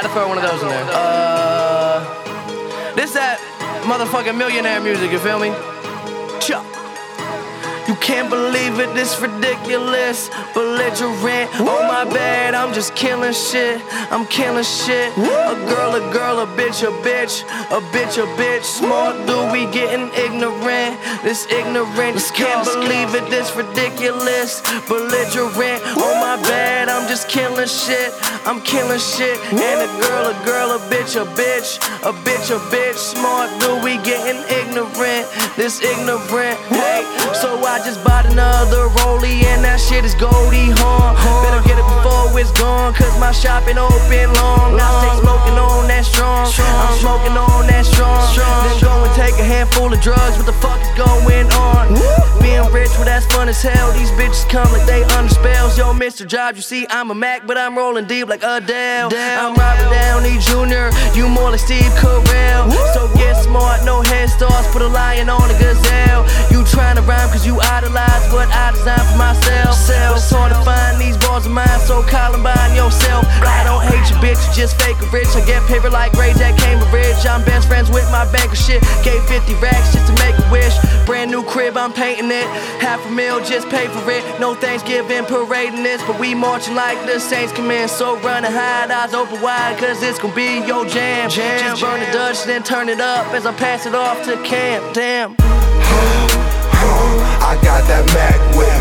I had to throw one of those in there. Uh, this that motherfucking millionaire music. You feel me? Can't believe it, this ridiculous. Belligerent, oh my bad, I'm just killing shit. I'm killing shit. A girl, a girl, a bitch, a bitch. A bitch, a bitch. Smart dude, we getting ignorant. This ignorant, just can't believe it, this ridiculous. Belligerent, oh my bad, I'm just killing shit. I'm killing shit. And a girl, a girl, a bitch, a bitch. A bitch, a bitch. Smart dude, we getting ignorant. This ignorant, hey. So I just bought another rollie and that shit is Goldie Hawn. Better get it before it's gone, cause my shop ain't open long. I stay smoking on that strong. I'm smoking on that strong. Then go and take a handful of drugs. What the fuck is going as hell. These bitches come like they under spells. Yo, Mr. Jobs, you see, I'm a Mac, but I'm rolling deep like Adele. I'm Robert Downey Jr., you more like Steve Carell. So get smart, no head starts, put a lion on a gazelle. You tryna rhyme cause you idolize what I designed for myself. It's hard to find these bars of mine, so Columbine yourself. Just fake rich. I get paper like Ray Jack Cambridge. I'm best friends with my banker shit. Gave 50 racks just to make a wish. Brand new crib, I'm painting it. Half a mil, just pay for it. No Thanksgiving parading this, but we marching like the Saints come in. So running high, eyes open wide, cause it's gonna be your jam. just burn the Dutch, then turn it up as I pass it off to Cam. Damn. I got that Mac with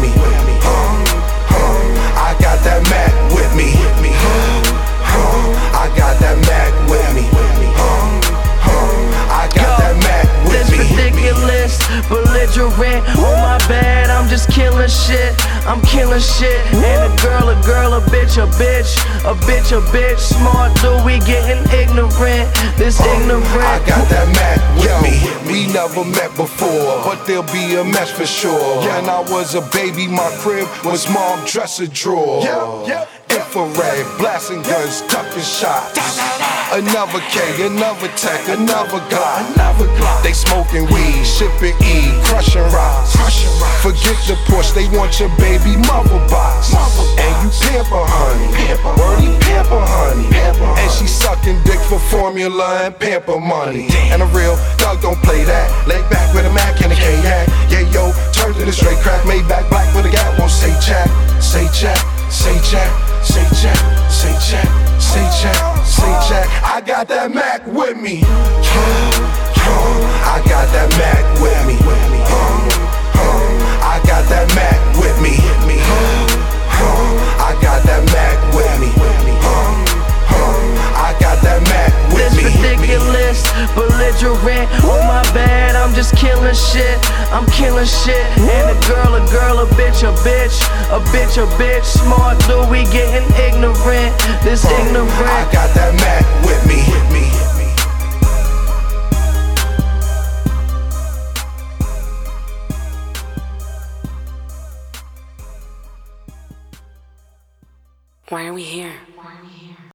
belligerent. Oh my bad, I'm just killing shit. I'm killing shit. And a girl, a girl, a bitch, a bitch, a bitch, a bitch. Smart dude, we getting ignorant. This oh, ignorant. I got that Mac with me. We never met before, but there'll be a match for sure. When I was a baby, my crib was mom dresser drawer. Infrared, blasting guns, ducking shots. Another K, another tech, another Glock. They smoking weed, shipping E, crushing rocks. Forget the Porsche, they want your baby mother box. And you pamper honey, wordy pamper honey. And she sucking dick for formula and pamper money. And a real dog don't play that. Lay back with a Mac and a K-Yak. Yeah, yo, turned to the straight crack, made back black with a gap. Won't say chat, say chat, chat, say chat. I got that Mac with me. I got that Mac with me. I got that Mac with me. I got that Mac with me. I got that Mac with This ridiculous, belligerent. Oh my I'm just killing shit. I'm killing shit. And a girl, a girl, a bitch, a bitch, a bitch, a bitch. Smart dude, we getting ignorant. This ignorant. I got that Mac with me. with me. Why are we here?